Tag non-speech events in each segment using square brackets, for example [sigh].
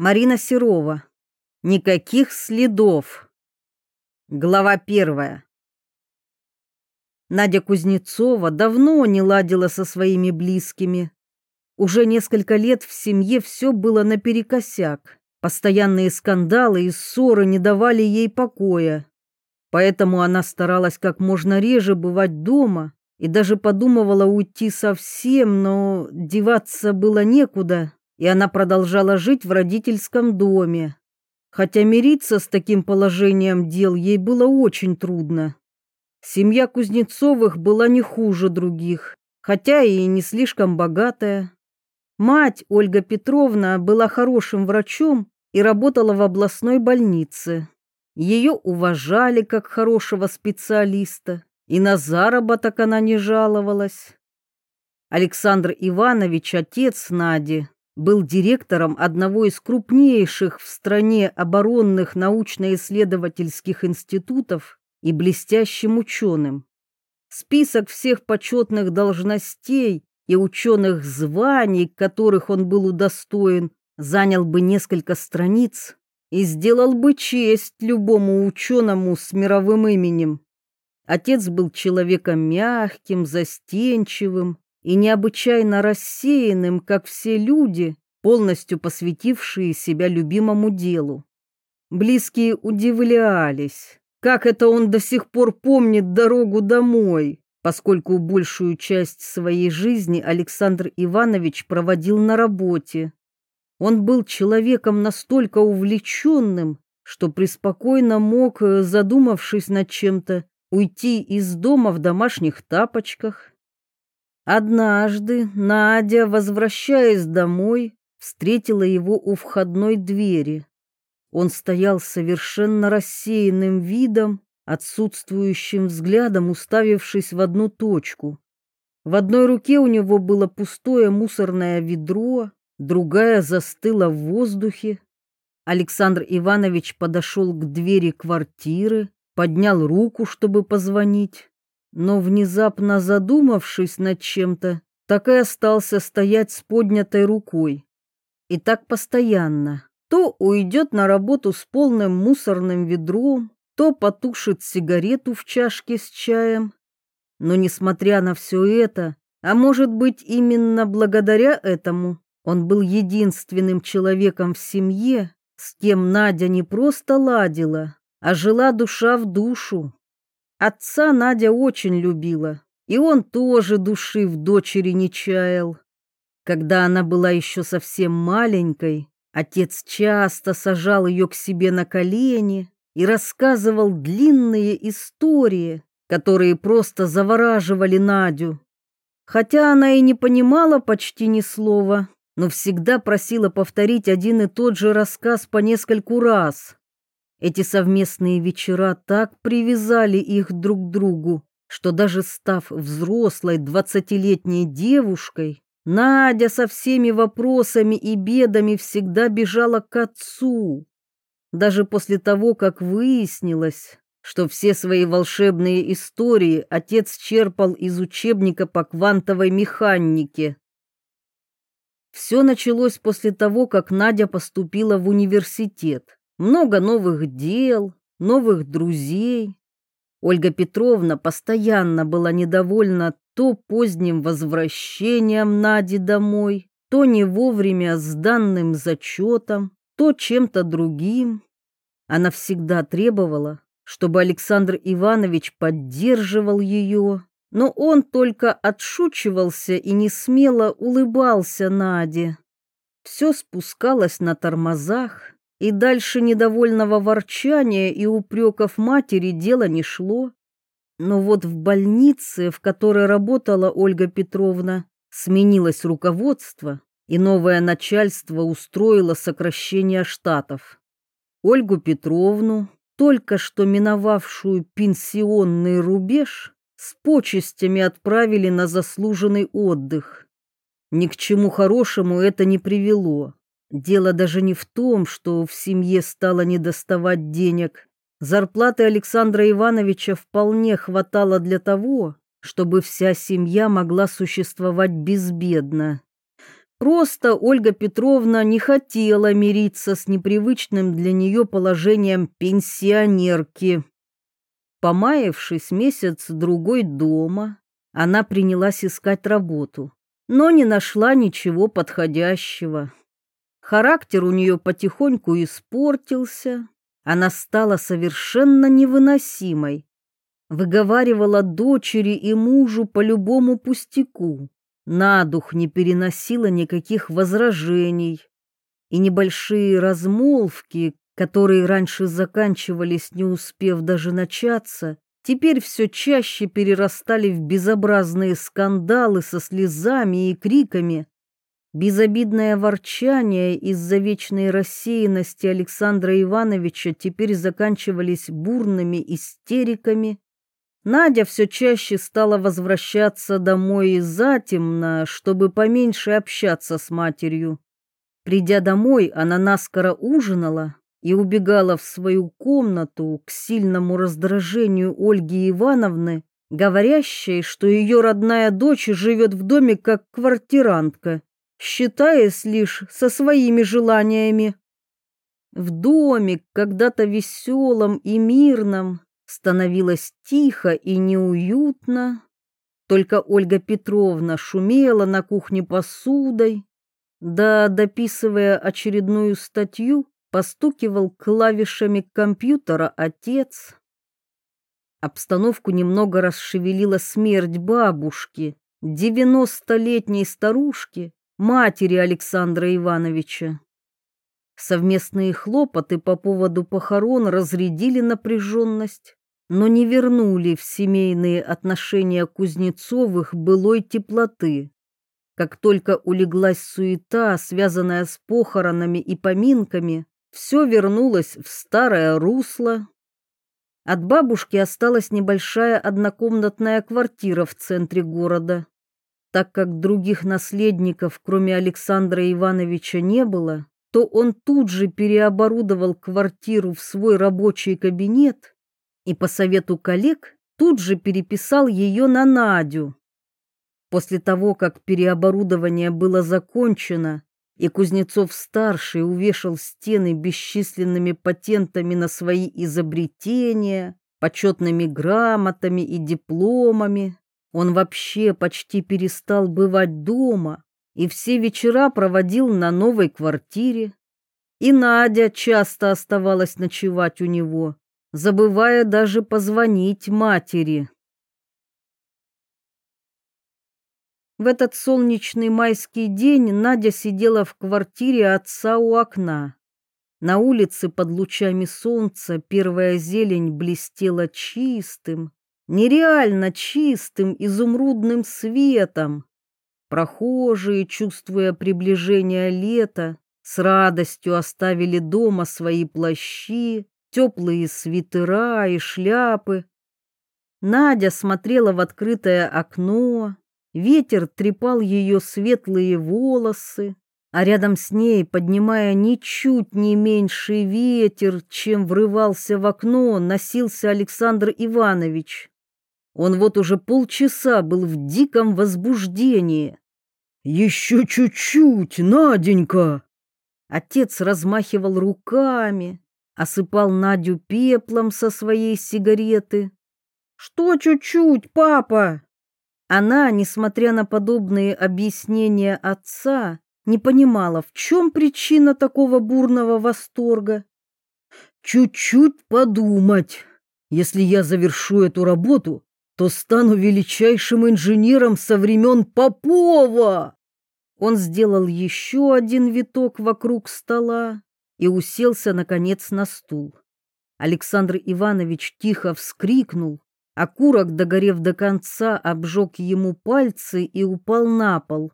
Марина Серова. Никаких следов. Глава первая. Надя Кузнецова давно не ладила со своими близкими. Уже несколько лет в семье все было наперекосяк. Постоянные скандалы и ссоры не давали ей покоя. Поэтому она старалась как можно реже бывать дома и даже подумывала уйти совсем, но деваться было некуда и она продолжала жить в родительском доме. Хотя мириться с таким положением дел ей было очень трудно. Семья Кузнецовых была не хуже других, хотя и не слишком богатая. Мать, Ольга Петровна, была хорошим врачом и работала в областной больнице. Ее уважали как хорошего специалиста, и на заработок она не жаловалась. Александр Иванович, отец Нади, был директором одного из крупнейших в стране оборонных научно-исследовательских институтов и блестящим ученым. Список всех почетных должностей и ученых званий, которых он был удостоен, занял бы несколько страниц и сделал бы честь любому ученому с мировым именем. Отец был человеком мягким, застенчивым, и необычайно рассеянным, как все люди, полностью посвятившие себя любимому делу. Близкие удивлялись, как это он до сих пор помнит дорогу домой, поскольку большую часть своей жизни Александр Иванович проводил на работе. Он был человеком настолько увлеченным, что преспокойно мог, задумавшись над чем-то, уйти из дома в домашних тапочках Однажды Надя, возвращаясь домой, встретила его у входной двери. Он стоял совершенно рассеянным видом, отсутствующим взглядом, уставившись в одну точку. В одной руке у него было пустое мусорное ведро, другая застыла в воздухе. Александр Иванович подошел к двери квартиры, поднял руку, чтобы позвонить но внезапно задумавшись над чем-то, так и остался стоять с поднятой рукой. И так постоянно. То уйдет на работу с полным мусорным ведром, то потушит сигарету в чашке с чаем. Но несмотря на все это, а может быть именно благодаря этому, он был единственным человеком в семье, с кем Надя не просто ладила, а жила душа в душу. Отца Надя очень любила, и он тоже души в дочери не чаял. Когда она была еще совсем маленькой, отец часто сажал ее к себе на колени и рассказывал длинные истории, которые просто завораживали Надю. Хотя она и не понимала почти ни слова, но всегда просила повторить один и тот же рассказ по нескольку раз. Эти совместные вечера так привязали их друг к другу, что даже став взрослой двадцатилетней девушкой, Надя со всеми вопросами и бедами всегда бежала к отцу. Даже после того, как выяснилось, что все свои волшебные истории отец черпал из учебника по квантовой механике. Все началось после того, как Надя поступила в университет. Много новых дел, новых друзей. Ольга Петровна постоянно была недовольна то поздним возвращением Нади домой, то не вовремя сданным зачетом, то чем-то другим. Она всегда требовала, чтобы Александр Иванович поддерживал ее, но он только отшучивался и не смело улыбался Наде. Все спускалось на тормозах, и дальше недовольного ворчания и упреков матери дело не шло. Но вот в больнице, в которой работала Ольга Петровна, сменилось руководство, и новое начальство устроило сокращение штатов. Ольгу Петровну, только что миновавшую пенсионный рубеж, с почестями отправили на заслуженный отдых. Ни к чему хорошему это не привело. Дело даже не в том, что в семье стало недоставать денег. Зарплаты Александра Ивановича вполне хватало для того, чтобы вся семья могла существовать безбедно. Просто Ольга Петровна не хотела мириться с непривычным для нее положением пенсионерки. Помаявшись месяц-другой дома, она принялась искать работу, но не нашла ничего подходящего. Характер у нее потихоньку испортился, она стала совершенно невыносимой. Выговаривала дочери и мужу по любому пустяку, на дух не переносила никаких возражений. И небольшие размолвки, которые раньше заканчивались, не успев даже начаться, теперь все чаще перерастали в безобразные скандалы со слезами и криками. Безобидное ворчание из-за вечной рассеянности Александра Ивановича теперь заканчивались бурными истериками. Надя все чаще стала возвращаться домой затемно, чтобы поменьше общаться с матерью. Придя домой, она наскоро ужинала и убегала в свою комнату к сильному раздражению Ольги Ивановны, говорящей, что ее родная дочь живет в доме как квартирантка считаясь лишь со своими желаниями. В доме, когда-то веселом и мирном, становилось тихо и неуютно. Только Ольга Петровна шумела на кухне посудой, да, дописывая очередную статью, постукивал клавишами компьютера отец. Обстановку немного расшевелила смерть бабушки, девяностолетней старушки, матери Александра Ивановича. Совместные хлопоты по поводу похорон разрядили напряженность, но не вернули в семейные отношения Кузнецовых былой теплоты. Как только улеглась суета, связанная с похоронами и поминками, все вернулось в старое русло. От бабушки осталась небольшая однокомнатная квартира в центре города. Так как других наследников, кроме Александра Ивановича, не было, то он тут же переоборудовал квартиру в свой рабочий кабинет и по совету коллег тут же переписал ее на Надю. После того, как переоборудование было закончено, и Кузнецов-старший увешал стены бесчисленными патентами на свои изобретения, почетными грамотами и дипломами, он вообще почти перестал бывать дома и все вечера проводил на новой квартире. И Надя часто оставалась ночевать у него, забывая даже позвонить матери. В этот солнечный майский день Надя сидела в квартире отца у окна. На улице под лучами солнца первая зелень блестела чистым, нереально чистым изумрудным светом. Прохожие, чувствуя приближение лета, с радостью оставили дома свои плащи, теплые свитера и шляпы. Надя смотрела в открытое окно, ветер трепал ее светлые волосы, а рядом с ней, поднимая ничуть не меньший ветер, чем врывался в окно, носился Александр Иванович. Он вот уже полчаса был в диком возбуждении. «Еще чуть-чуть, Наденька!» Отец размахивал руками, осыпал Надю пеплом со своей сигареты. «Что чуть-чуть, папа?» Она, несмотря на подобные объяснения отца, не понимала, в чем причина такого бурного восторга. «Чуть-чуть подумать. Если я завершу эту работу, то стану величайшим инженером со времен Попова. Он сделал еще один виток вокруг стола и уселся, наконец, на стул. Александр Иванович тихо вскрикнул, а курок, догорев до конца, обжег ему пальцы и упал на пол.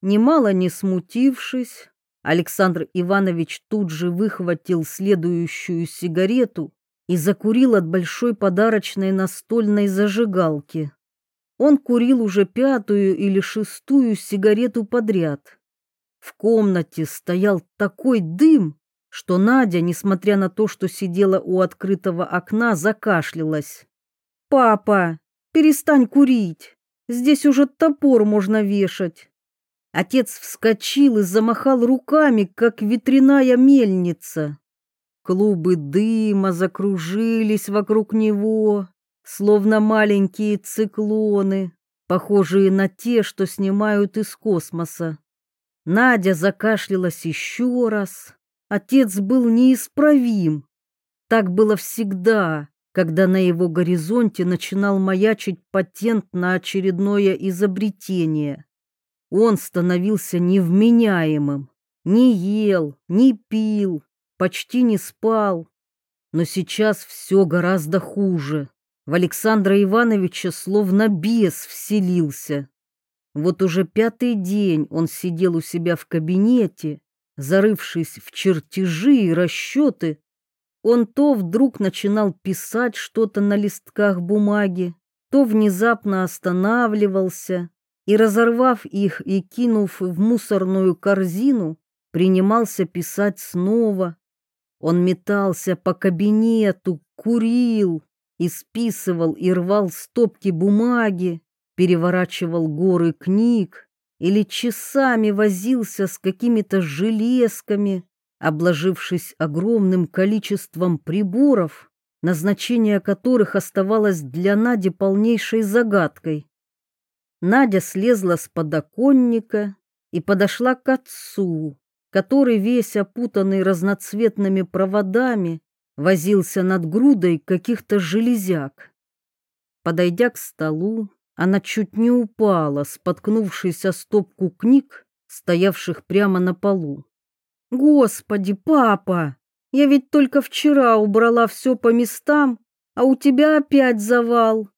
Немало не смутившись, Александр Иванович тут же выхватил следующую сигарету и закурил от большой подарочной настольной зажигалки. Он курил уже пятую или шестую сигарету подряд. В комнате стоял такой дым, что Надя, несмотря на то, что сидела у открытого окна, закашлялась. «Папа, перестань курить, здесь уже топор можно вешать». Отец вскочил и замахал руками, как ветряная мельница. Клубы дыма закружились вокруг него, словно маленькие циклоны, похожие на те, что снимают из космоса. Надя закашлялась еще раз. Отец был неисправим. Так было всегда, когда на его горизонте начинал маячить патент на очередное изобретение. Он становился невменяемым, не ел, не пил, почти не спал. Но сейчас все гораздо хуже. В Александра Ивановича словно бес вселился. Вот уже пятый день он сидел у себя в кабинете, зарывшись в чертежи и расчеты. Он то вдруг начинал писать что-то на листках бумаги, то внезапно останавливался и, разорвав их и кинув в мусорную корзину, принимался писать снова. Он метался по кабинету, курил, исписывал и рвал стопки бумаги, переворачивал горы книг или часами возился с какими-то железками, обложившись огромным количеством приборов, назначение которых оставалось для Нади полнейшей загадкой. Надя слезла с подоконника и подошла к отцу, который, весь опутанный разноцветными проводами, возился над грудой каких-то железяк. Подойдя к столу, она чуть не упала, споткнувшись о стопку книг, стоявших прямо на полу. «Господи, папа! Я ведь только вчера убрала все по местам, а у тебя опять завал!»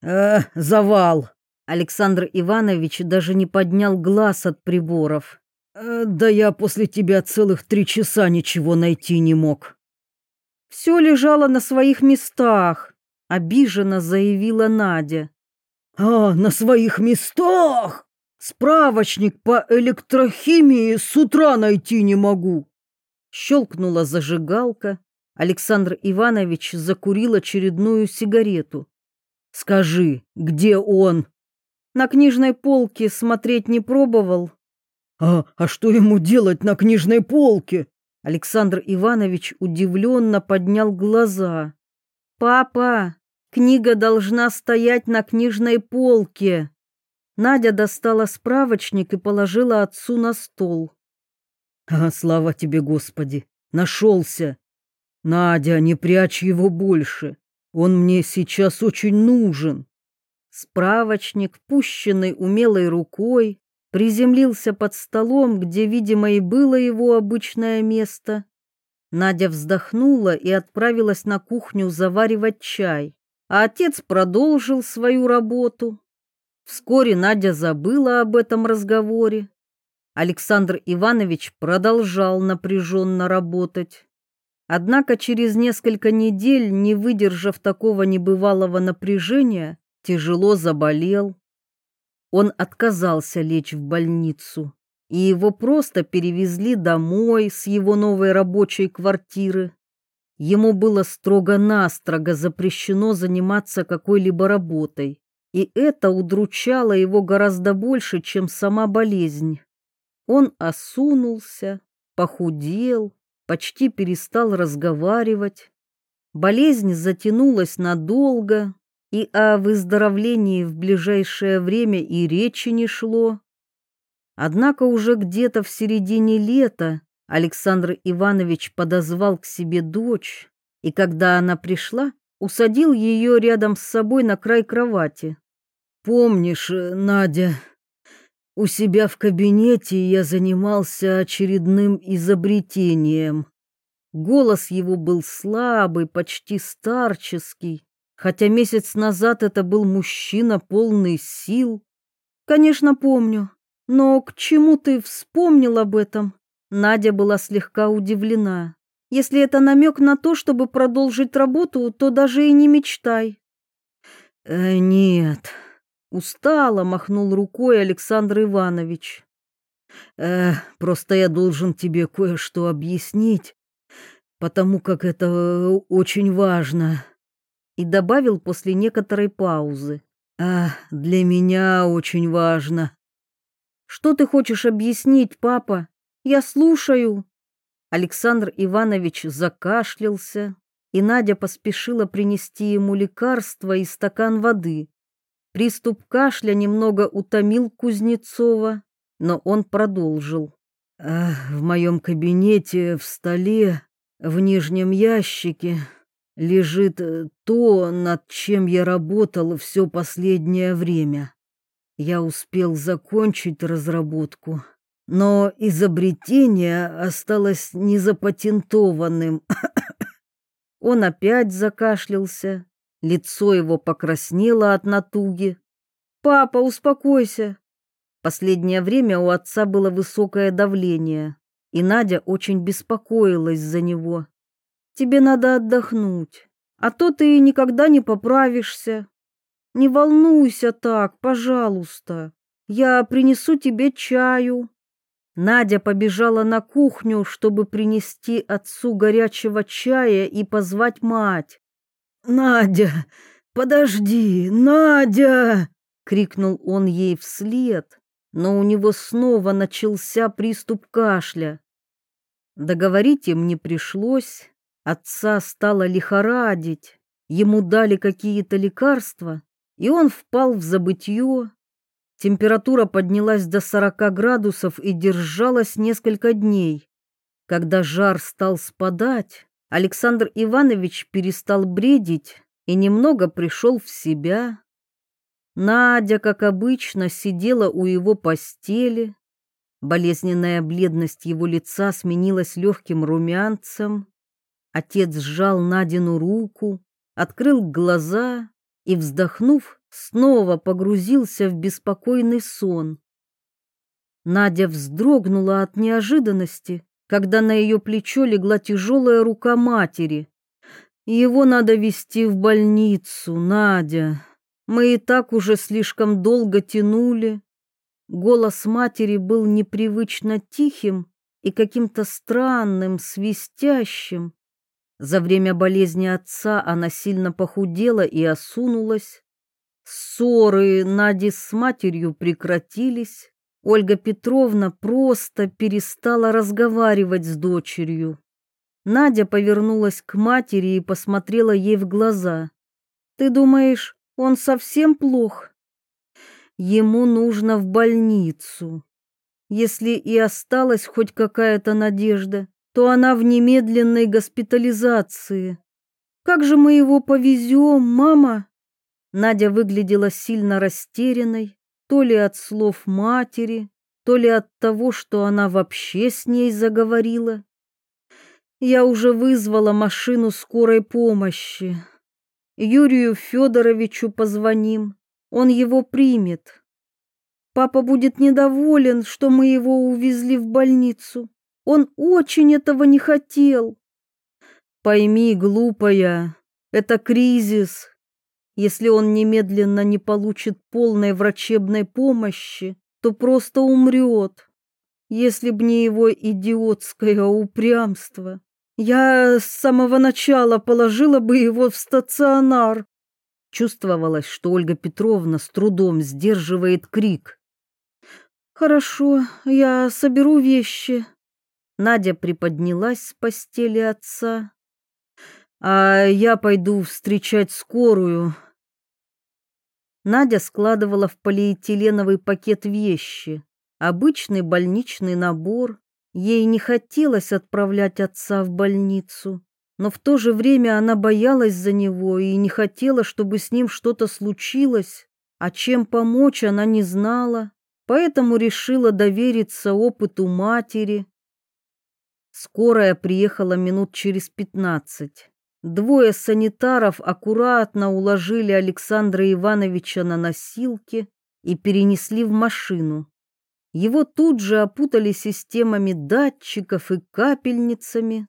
«Э, завал!» Александр Иванович даже не поднял глаз от приборов. «Э, «Да я после тебя целых три часа ничего найти не мог». «Все лежало на своих местах», — обиженно заявила Надя. «А, на своих местах! Справочник по электрохимии с утра найти не могу!» Щелкнула зажигалка. Александр Иванович закурил очередную сигарету. «Скажи, где он?» «На книжной полке смотреть не пробовал?» «А, а что ему делать на книжной полке?» Александр Иванович удивленно поднял глаза. «Папа, Книга должна стоять на книжной полке. Надя достала справочник и положила отцу на стол. А, слава тебе, Господи, нашелся. Надя, не прячь его больше. Он мне сейчас очень нужен. Справочник, пущенный умелой рукой, приземлился под столом, где, видимо, и было его обычное место. Надя вздохнула и отправилась на кухню заваривать чай а отец продолжил свою работу. Вскоре Надя забыла об этом разговоре. Александр Иванович продолжал напряженно работать. Однако через несколько недель, не выдержав такого небывалого напряжения, тяжело заболел. Он отказался лечь в больницу, и его просто перевезли домой с его новой рабочей квартиры. Ему было строго-настрого запрещено заниматься какой-либо работой, и это удручало его гораздо больше, чем сама болезнь. Он осунулся, похудел, почти перестал разговаривать. Болезнь затянулась надолго, и о выздоровлении в ближайшее время и речи не шло. Однако уже где-то в середине лета Александр Иванович подозвал к себе дочь, и когда она пришла, усадил ее рядом с собой на край кровати. «Помнишь, э, Надя, у себя в кабинете я занимался очередным изобретением». Голос его был слабый, почти старческий, хотя месяц назад это был мужчина полный сил. «Конечно, помню, но к чему ты вспомнил об этом?» Надя была слегка удивлена. Если это намек на то, чтобы продолжить работу, то даже и не мечтай. Э, нет, устало махнул рукой Александр Иванович. Э, просто я должен тебе кое-что объяснить, потому как это очень важно. И добавил после некоторой паузы. А, для меня очень важно. Что ты хочешь объяснить, папа? Я слушаю. Александр Иванович закашлялся, и Надя поспешила принести ему лекарство и стакан воды. Приступ кашля немного утомил Кузнецова, но он продолжил. «В моем кабинете в столе, в нижнем ящике, лежит э, то, над чем я работал все последнее время. Я успел закончить разработку, но изобретение осталось незапатентованным. [coughs] Он опять закашлялся, лицо его покраснело от натуги. «Папа, успокойся!» Последнее время у отца было высокое давление, и Надя очень беспокоилась за него. «Тебе надо отдохнуть, а то ты никогда не поправишься. Не волнуйся так, пожалуйста. Я принесу тебе чаю». Надя побежала на кухню, чтобы принести отцу горячего чая и позвать мать. «Надя, подожди, Надя!» — крикнул он ей вслед, но у него снова начался приступ кашля. Договорить им не пришлось, отца стало лихорадить, ему дали какие-то лекарства, и он впал в забытье. Температура поднялась до 40 градусов и держалась несколько дней. Когда жар стал спадать, Александр Иванович перестал бредить и немного пришел в себя. Надя, как обычно, сидела у его постели. Болезненная бледность его лица сменилась легким румянцем. Отец сжал Надину руку, открыл глаза и, вздохнув, снова погрузился в беспокойный сон. Надя вздрогнула от неожиданности, когда на ее плечо легла тяжелая рука матери. «Его надо везти в больницу, Надя. Мы и так уже слишком долго тянули». Голос матери был непривычно тихим и каким-то странным, свистящим. За время болезни отца она сильно похудела и осунулась. Ссоры Нади с матерью прекратились. Ольга Петровна просто перестала разговаривать с дочерью. Надя повернулась к матери и посмотрела ей в глаза. «Ты думаешь, он совсем плох? Ему нужно в больницу. Если и осталась хоть какая-то надежда, то она в немедленной госпитализации. Как же мы его повезем, мама?» Надя выглядела сильно растерянной, то ли от слов матери, то ли от того, что она вообще с ней заговорила. Я уже вызвала машину скорой помощи. Юрию Федоровичу позвоним, он его примет. Папа будет недоволен, что мы его увезли в больницу. Он очень этого не хотел. Пойми, глупая, это кризис, если он немедленно не получит полной врачебной помощи, то просто умрет. Если б не его идиотское упрямство, я с самого начала положила бы его в стационар. Чувствовалось, что Ольга Петровна с трудом сдерживает крик. «Хорошо, я соберу вещи». Надя приподнялась с постели отца. «А я пойду встречать скорую», Надя складывала в полиэтиленовый пакет вещи, обычный больничный набор. Ей не хотелось отправлять отца в больницу, но в то же время она боялась за него и не хотела, чтобы с ним что-то случилось, а чем помочь она не знала, поэтому решила довериться опыту матери. Скорая приехала минут через пятнадцать. Двое санитаров аккуратно уложили Александра Ивановича на носилки и перенесли в машину. Его тут же опутали системами датчиков и капельницами.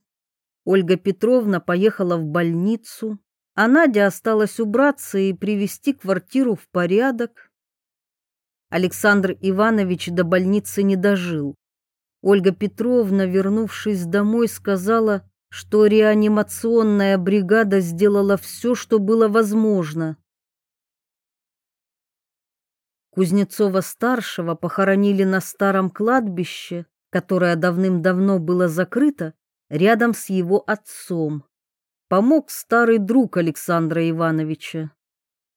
Ольга Петровна поехала в больницу, а Надя осталась убраться и привести квартиру в порядок. Александр Иванович до больницы не дожил. Ольга Петровна, вернувшись домой, сказала, что реанимационная бригада сделала все, что было возможно. Кузнецова-старшего похоронили на старом кладбище, которое давным-давно было закрыто, рядом с его отцом. Помог старый друг Александра Ивановича.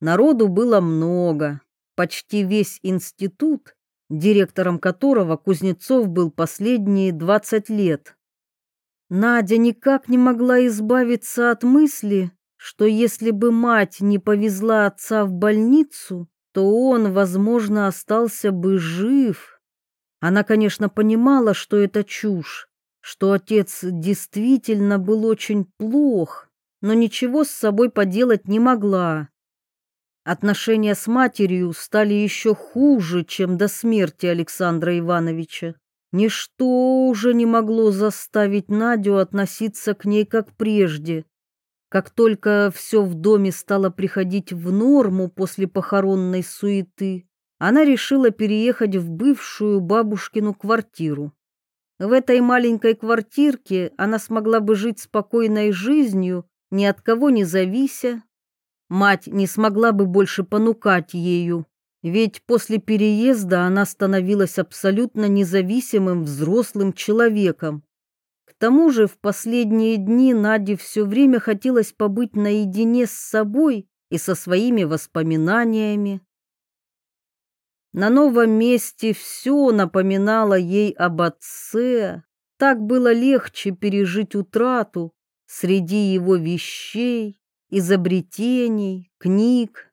Народу было много, почти весь институт, директором которого Кузнецов был последние 20 лет. Надя никак не могла избавиться от мысли, что если бы мать не повезла отца в больницу, то он, возможно, остался бы жив. Она, конечно, понимала, что это чушь, что отец действительно был очень плох, но ничего с собой поделать не могла. Отношения с матерью стали еще хуже, чем до смерти Александра Ивановича. Ничто уже не могло заставить Надю относиться к ней как прежде. Как только все в доме стало приходить в норму после похоронной суеты, она решила переехать в бывшую бабушкину квартиру. В этой маленькой квартирке она смогла бы жить спокойной жизнью, ни от кого не завися. Мать не смогла бы больше понукать ею, ведь после переезда она становилась абсолютно независимым взрослым человеком тому же в последние дни Наде все время хотелось побыть наедине с собой и со своими воспоминаниями. На новом месте все напоминало ей об отце. Так было легче пережить утрату среди его вещей, изобретений, книг.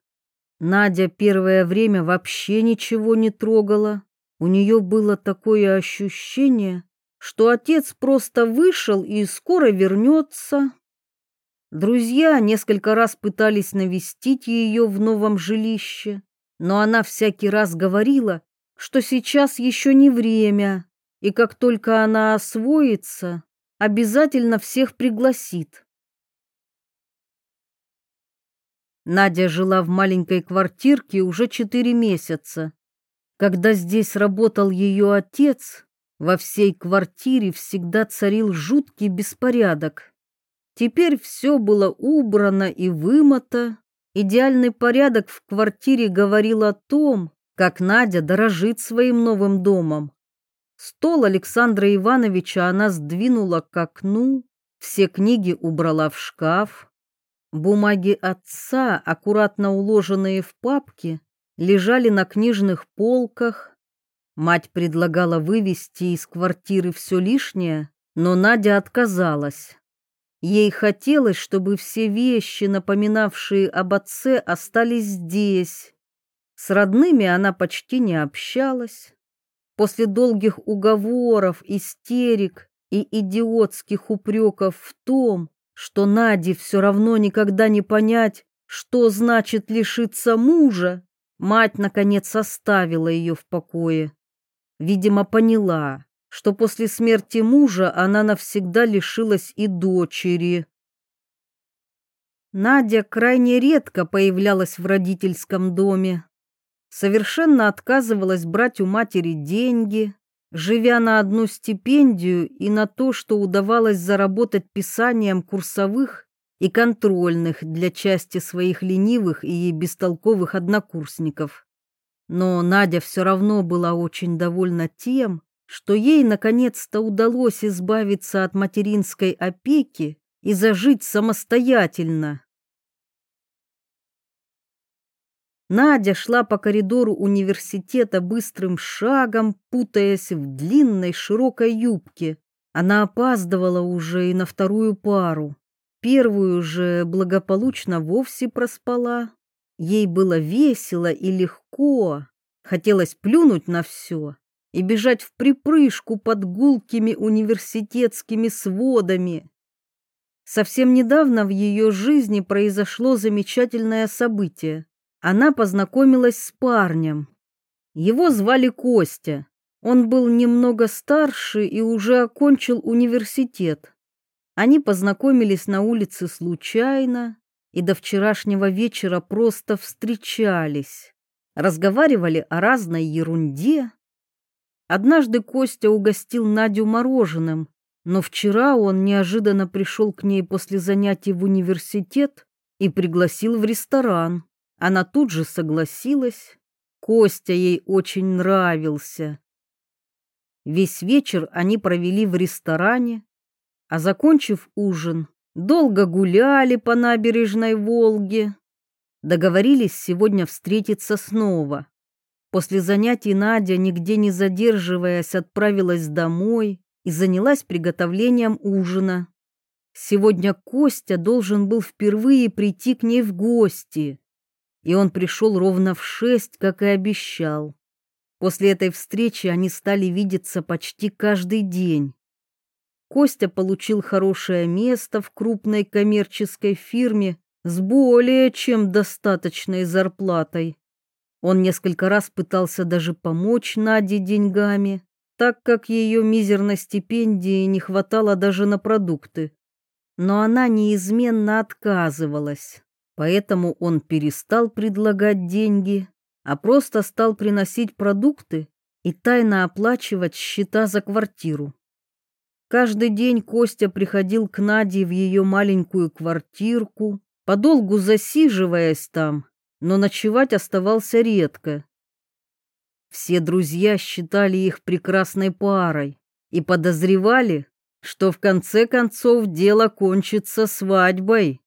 Надя первое время вообще ничего не трогала. У нее было такое ощущение, что отец просто вышел и скоро вернется. Друзья несколько раз пытались навестить ее в новом жилище, но она всякий раз говорила, что сейчас еще не время, и как только она освоится, обязательно всех пригласит. Надя жила в маленькой квартирке уже четыре месяца. Когда здесь работал ее отец, во всей квартире всегда царил жуткий беспорядок. Теперь все было убрано и вымото. Идеальный порядок в квартире говорил о том, как Надя дорожит своим новым домом. Стол Александра Ивановича она сдвинула к окну, все книги убрала в шкаф. Бумаги отца, аккуратно уложенные в папки, лежали на книжных полках, Мать предлагала вывести из квартиры все лишнее, но Надя отказалась. Ей хотелось, чтобы все вещи, напоминавшие об отце, остались здесь. С родными она почти не общалась. После долгих уговоров, истерик и идиотских упреков в том, что Наде все равно никогда не понять, что значит лишиться мужа, мать, наконец, оставила ее в покое. Видимо, поняла, что после смерти мужа она навсегда лишилась и дочери. Надя крайне редко появлялась в родительском доме. Совершенно отказывалась брать у матери деньги, живя на одну стипендию и на то, что удавалось заработать писанием курсовых и контрольных для части своих ленивых и бестолковых однокурсников. Но Надя все равно была очень довольна тем, что ей наконец-то удалось избавиться от материнской опеки и зажить самостоятельно. Надя шла по коридору университета быстрым шагом, путаясь в длинной широкой юбке. Она опаздывала уже и на вторую пару. Первую же благополучно вовсе проспала. Ей было весело и легко, хотелось плюнуть на все и бежать в припрыжку под гулкими университетскими сводами. Совсем недавно в ее жизни произошло замечательное событие. Она познакомилась с парнем. Его звали Костя. Он был немного старше и уже окончил университет. Они познакомились на улице случайно, и до вчерашнего вечера просто встречались, разговаривали о разной ерунде. Однажды Костя угостил Надю мороженым, но вчера он неожиданно пришел к ней после занятий в университет и пригласил в ресторан. Она тут же согласилась. Костя ей очень нравился. Весь вечер они провели в ресторане, а закончив ужин, долго гуляли по набережной Волги. Договорились сегодня встретиться снова. После занятий Надя, нигде не задерживаясь, отправилась домой и занялась приготовлением ужина. Сегодня Костя должен был впервые прийти к ней в гости, и он пришел ровно в шесть, как и обещал. После этой встречи они стали видеться почти каждый день. Костя получил хорошее место в крупной коммерческой фирме с более чем достаточной зарплатой. Он несколько раз пытался даже помочь Наде деньгами, так как ее мизерной стипендии не хватало даже на продукты. Но она неизменно отказывалась, поэтому он перестал предлагать деньги, а просто стал приносить продукты и тайно оплачивать счета за квартиру. Каждый день Костя приходил к Наде в ее маленькую квартирку, подолгу засиживаясь там но ночевать оставался редко. Все друзья считали их прекрасной парой и подозревали, что в конце концов дело кончится свадьбой.